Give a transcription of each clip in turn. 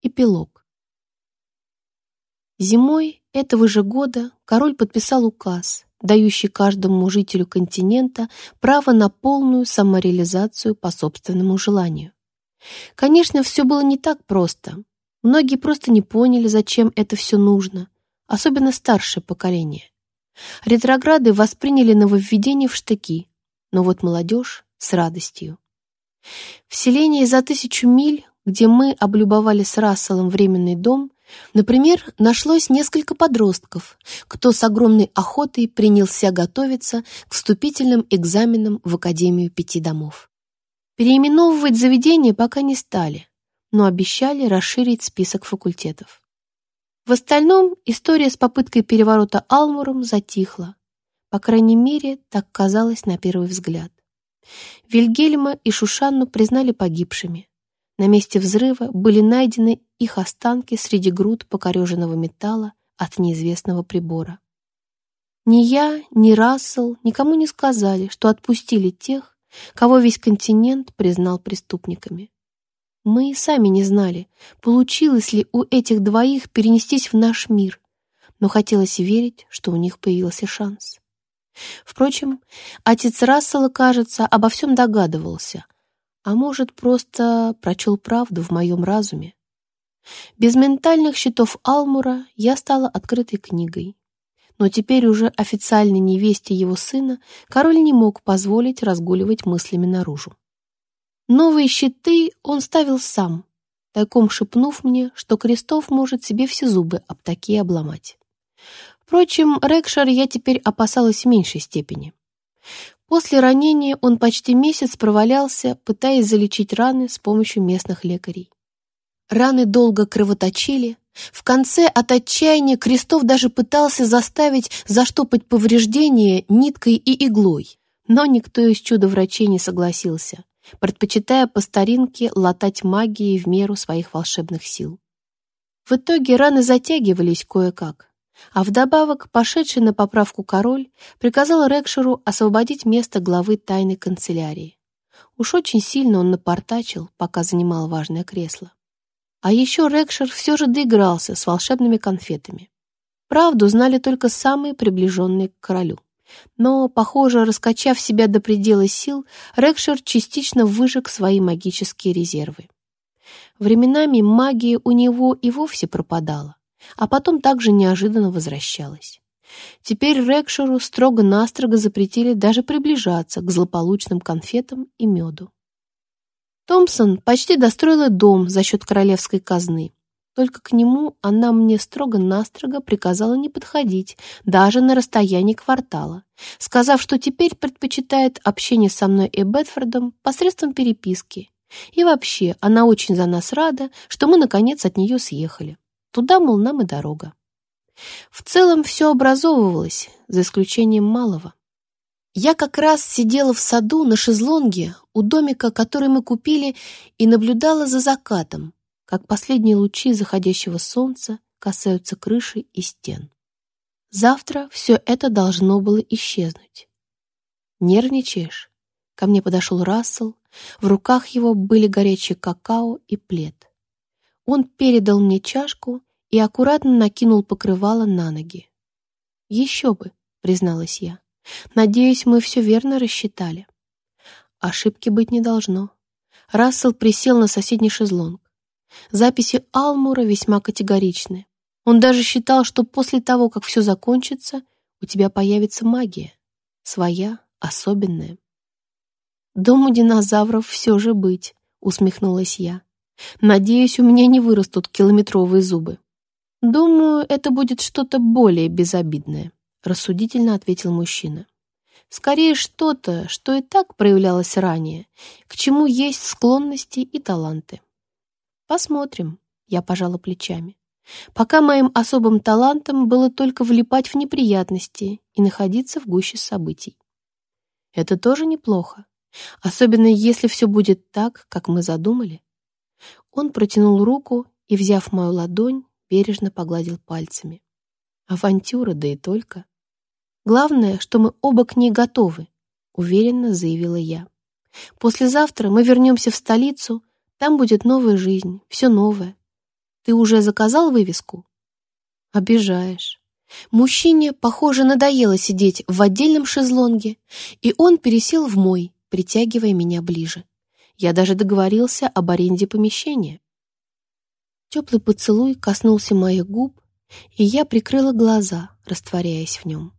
Эпилог. Зимой этого же года король подписал указ, дающий каждому жителю континента право на полную самореализацию по собственному желанию. Конечно, все было не так просто. Многие просто не поняли, зачем это все нужно, особенно старшее поколение. Ретрограды восприняли нововведение в штыки, но вот молодежь с радостью. В селении за тысячу миль, где мы облюбовали с Расселом временный дом, например, нашлось несколько подростков, кто с огромной охотой принялся готовиться к вступительным экзаменам в Академию Пяти Домов. Переименовывать заведение пока не стали, но обещали расширить список факультетов. В остальном история с попыткой переворота Алмуром затихла. По крайней мере, так казалось на первый взгляд. Вильгельма и Шушанну признали погибшими. На месте взрыва были найдены их останки среди груд покореженного металла от неизвестного прибора. Ни я, ни Рассел никому не сказали, что отпустили тех, кого весь континент признал преступниками. Мы и сами не знали, получилось ли у этих двоих перенестись в наш мир, но хотелось верить, что у них появился шанс. Впрочем, отец Рассела, кажется, обо всем догадывался, а может, просто прочел правду в моем разуме. Без ментальных щитов Алмура я стала открытой книгой. Но теперь уже официальной невесте его сына король не мог позволить разгуливать мыслями наружу. Новые щиты он ставил сам, тайком шепнув мне, что Крестов может себе все зубы об такие обломать. Впрочем, Рекшар я теперь опасалась в меньшей степени. После ранения он почти месяц провалялся, пытаясь залечить раны с помощью местных лекарей. Раны долго кровоточили. В конце от отчаяния Крестов даже пытался заставить заштопать повреждения ниткой и иглой, но никто из чудо-врачей не согласился предпочитая по старинке латать магией в меру своих волшебных сил. В итоге раны затягивались кое-как, а вдобавок пошедший на поправку король приказал Рекшеру освободить место главы тайной канцелярии. Уж очень сильно он напортачил, пока занимал важное кресло. А еще Рекшер все же доигрался с волшебными конфетами. Правду знали только самые приближенные к королю. Но, похоже, раскачав себя до предела сил, Рекшер частично выжег свои магические резервы. Временами магия у него и вовсе пропадала, а потом также неожиданно возвращалась. Теперь Рекшеру строго-настрого запретили даже приближаться к злополучным конфетам и меду. Томпсон почти достроила дом за счет королевской казны, только к нему она мне строго-настрого приказала не подходить, даже на расстоянии квартала, сказав, что теперь предпочитает общение со мной и Бетфордом посредством переписки. И вообще, она очень за нас рада, что мы, наконец, от нее съехали. Туда, мол, нам и дорога. В целом все образовывалось, за исключением малого. Я как раз сидела в саду на шезлонге у домика, который мы купили, и наблюдала за закатом, как последние лучи заходящего солнца касаются крыши и стен. Завтра все это должно было исчезнуть. «Нервничаешь?» Ко мне подошел Рассел, в руках его были горячий какао и плед. Он передал мне чашку и аккуратно накинул покрывало на ноги. «Еще бы», — призналась я. «Надеюсь, мы все верно рассчитали». Ошибки быть не должно. Рассел присел на соседний шезлонг. Записи Алмура весьма категоричны. Он даже считал, что после того, как все закончится, у тебя появится магия. Своя, особенная. «Дому динозавров все же быть», — усмехнулась я. «Надеюсь, у меня не вырастут километровые зубы». «Думаю, это будет что-то более безобидное», — рассудительно ответил мужчина. «Скорее что-то, что и так проявлялось ранее, к чему есть склонности и таланты». Посмотрим, я пожала плечами. Пока моим особым талантом было только влипать в неприятности и находиться в гуще событий. Это тоже неплохо, особенно если все будет так, как мы задумали. Он протянул руку и, взяв мою ладонь, бережно погладил пальцами. Авантюра, да и только. Главное, что мы оба к ней готовы, уверенно заявила я. Послезавтра мы вернемся в столицу там будет новая жизнь, все новое. Ты уже заказал вывеску? Обижаешь. Мужчине, похоже, надоело сидеть в отдельном шезлонге, и он пересел в мой, притягивая меня ближе. Я даже договорился об аренде помещения. Теплый поцелуй коснулся моих губ, и я прикрыла глаза, растворяясь в нем.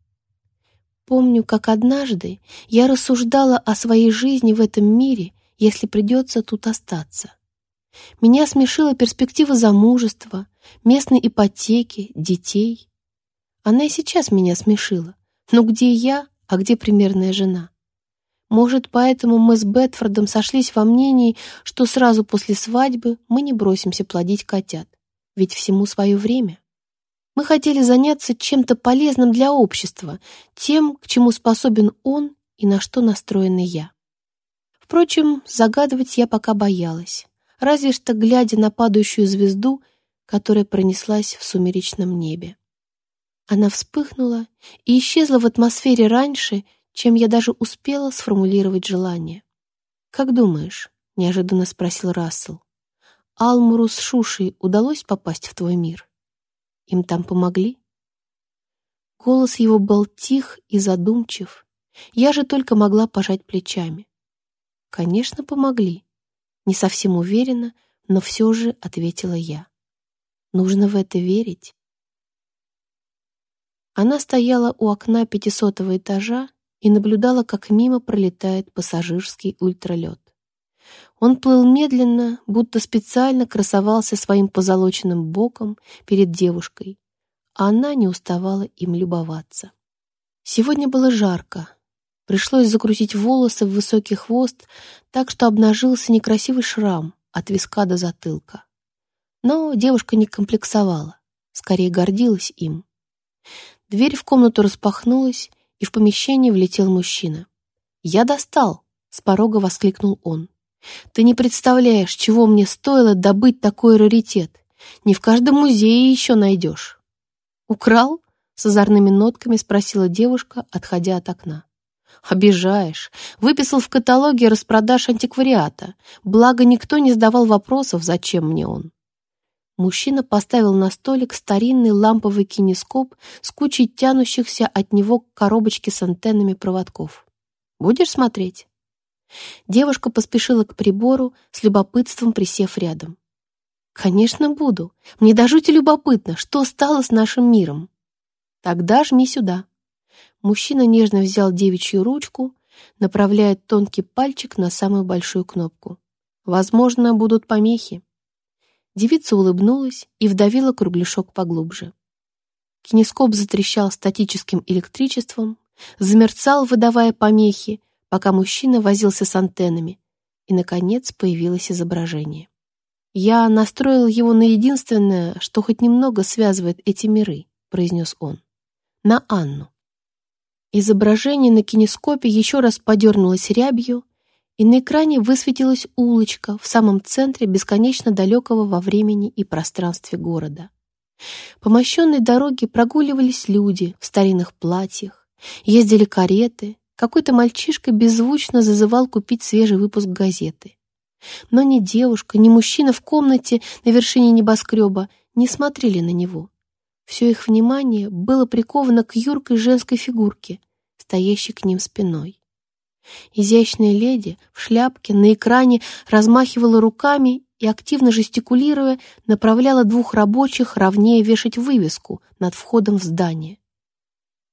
Помню, как однажды я рассуждала о своей жизни в этом мире, если придется тут остаться. Меня смешила перспектива замужества, местной ипотеки, детей. Она и сейчас меня смешила. Но где я, а где примерная жена? Может, поэтому мы с Бетфордом сошлись во мнении, что сразу после свадьбы мы не бросимся плодить котят. Ведь всему свое время. Мы хотели заняться чем-то полезным для общества, тем, к чему способен он и на что настроена я. Впрочем, загадывать я пока боялась, разве что глядя на падающую звезду, которая пронеслась в сумеречном небе. Она вспыхнула и исчезла в атмосфере раньше, чем я даже успела сформулировать желание. «Как думаешь?» — неожиданно спросил Рассел. «Алмуру с Шушей удалось попасть в твой мир? Им там помогли?» Голос его был тих и задумчив. Я же только могла пожать плечами. «Конечно, помогли». Не совсем уверена, но все же ответила я. «Нужно в это верить». Она стояла у окна пятисотого этажа и наблюдала, как мимо пролетает пассажирский ультралет. Он плыл медленно, будто специально красовался своим позолоченным боком перед девушкой, а она не уставала им любоваться. Сегодня было жарко. Пришлось закрутить волосы в высокий хвост, так что обнажился некрасивый шрам от виска до затылка. Но девушка не комплексовала, скорее гордилась им. Дверь в комнату распахнулась, и в помещение влетел мужчина. «Я достал!» — с порога воскликнул он. «Ты не представляешь, чего мне стоило добыть такой раритет. Не в каждом музее еще найдешь». «Украл?» — с озорными нотками спросила девушка, отходя от окна. «Обижаешь. Выписал в каталоге распродаж антиквариата. Благо, никто не задавал вопросов, зачем мне он». Мужчина поставил на столик старинный ламповый кинескоп с кучей тянущихся от него коробочки с антеннами проводков. «Будешь смотреть?» Девушка поспешила к прибору, с любопытством присев рядом. «Конечно, буду. Мне до жути любопытно, что стало с нашим миром». «Тогда жми сюда». Мужчина нежно взял девичью ручку, направляя тонкий пальчик на самую большую кнопку. «Возможно, будут помехи». Девица улыбнулась и вдавила кругляшок поглубже. Кинескоп затрещал статическим электричеством, замерцал, выдавая помехи, пока мужчина возился с антеннами, и, наконец, появилось изображение. «Я настроил его на единственное, что хоть немного связывает эти миры», — произнес он. «На Анну». Изображение на кинескопе еще раз подернулось рябью, и на экране высветилась улочка в самом центре бесконечно далекого во времени и пространстве города. По мощенной дороге прогуливались люди в старинных платьях, ездили кареты, какой-то мальчишка беззвучно зазывал купить свежий выпуск газеты. Но ни девушка, ни мужчина в комнате на вершине небоскреба не смотрели на него. Все их внимание было приковано к юркой женской фигурке, стоящей к ним спиной. Изящная леди в шляпке на экране размахивала руками и, активно жестикулируя, направляла двух рабочих ровнее вешать вывеску над входом в здание.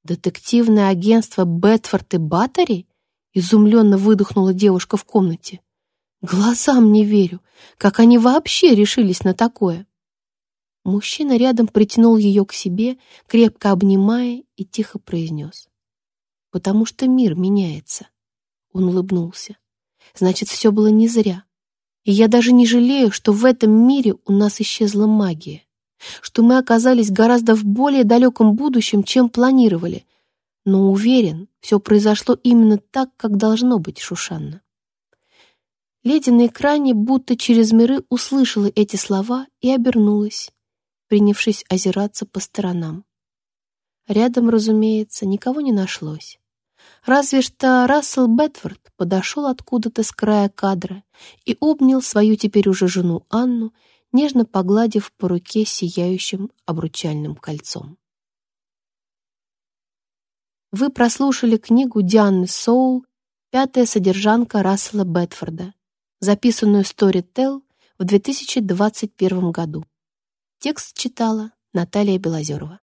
«Детективное агентство Бетфорд и Баттери?» — изумленно выдохнула девушка в комнате. «Глазам не верю. Как они вообще решились на такое?» Мужчина рядом притянул ее к себе, крепко обнимая, и тихо произнес. «Потому что мир меняется». Он улыбнулся. Значит, все было не зря. И я даже не жалею, что в этом мире у нас исчезла магия. Что мы оказались гораздо в более далеком будущем, чем планировали. Но уверен, все произошло именно так, как должно быть, Шушанна. Леди на экране будто через миры услышала эти слова и обернулась, принявшись озираться по сторонам. Рядом, разумеется, никого не нашлось. Разве что Рассел Бетфорд подошел откуда-то с края кадра и обнял свою теперь уже жену Анну, нежно погладив по руке сияющим обручальным кольцом. Вы прослушали книгу Дианы Соул «Пятая содержанка Рассела Бетфорда», записанную Storytel в 2021 году. Текст читала Наталья Белозерова.